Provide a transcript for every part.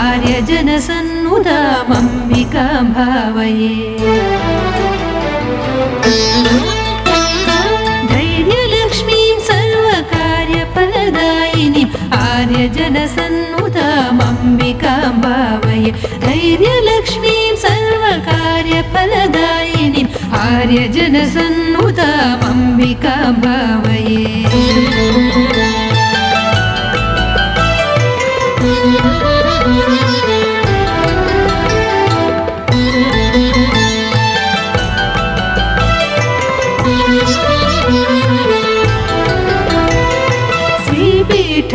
आर्यजनसन्नुदामम्बिकां भावये धैर्यलक्ष्मीं सर्वकार्यफलदायिनीम् आर्यजनसन्नुदामम्बिकां भावये धैर्यलक्ष्मीं सर्वकार्यफलदायिनीम् आर्यजनसन्नुदामम्बिकां भावये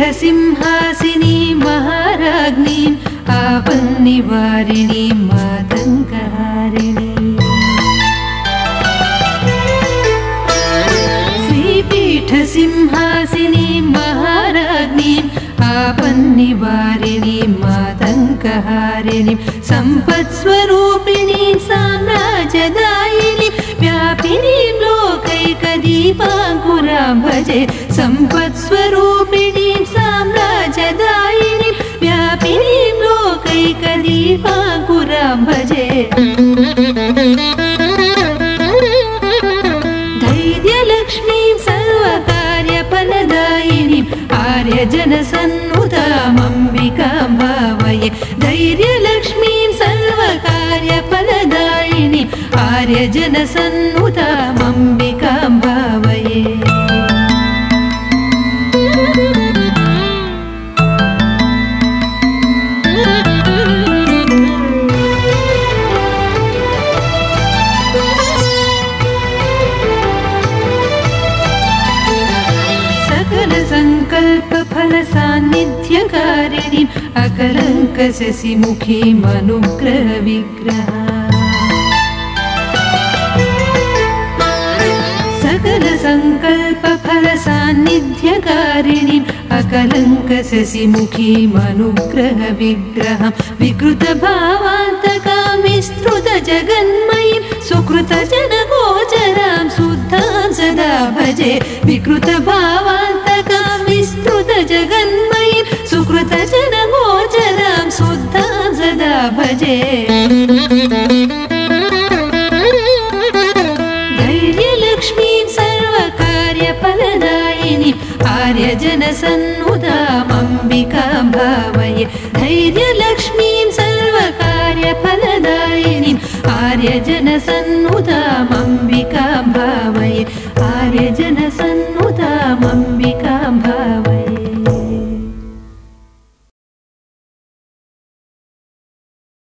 श्रीपीठसिंहासिनी महाराज्ञीम् आपन्निवारिणी मातङ्कहारिणी श्रीपीठसिंहासिनी मातङ्कहारिणीं सम्पत्स्वरूपिणी साम्राज्यदायिनी व्यापिनीं लोकैकदीपाङ्कुरां भजे सम्पत्स्वरूपिणीं साम्राज्यदायिनी व्यापिनीं लोकैकदीपाङ्कुरां भजे धैर्यलक्ष्मीं सर्वकार्यफलदायिनीम् आर्यजनसन्नुतामम्बिकां भावये आर्यजनसन्नुतामम्बिकां भावये सकलसङ्कल्पफलसान्निध्यकारिणीम् अकलङ्कशशिमुखीमनुग्रहविग्रह सकलसङ्कल्पफलसान्निध्यकारिणीम् अकलङ्कशशिमुखीमनुग्रहविग्रहं विकृतभावान्तकां विस्तृतजगन्मयीं सुकृतजनगोचरां शुद्धां सदा भजे। विकृतभावान्तकां विस्तृतजगन्मयीं सुकृतजनगोचरां शुद्धां सदा भजे आर्यजनसन्नुदामम्बिकां भावये धैर्यलक्ष्मीं सर्वकार्यफलदायिनीम् आर्यजनसन्नुदामम्बिकां भावये आर्यजनसन्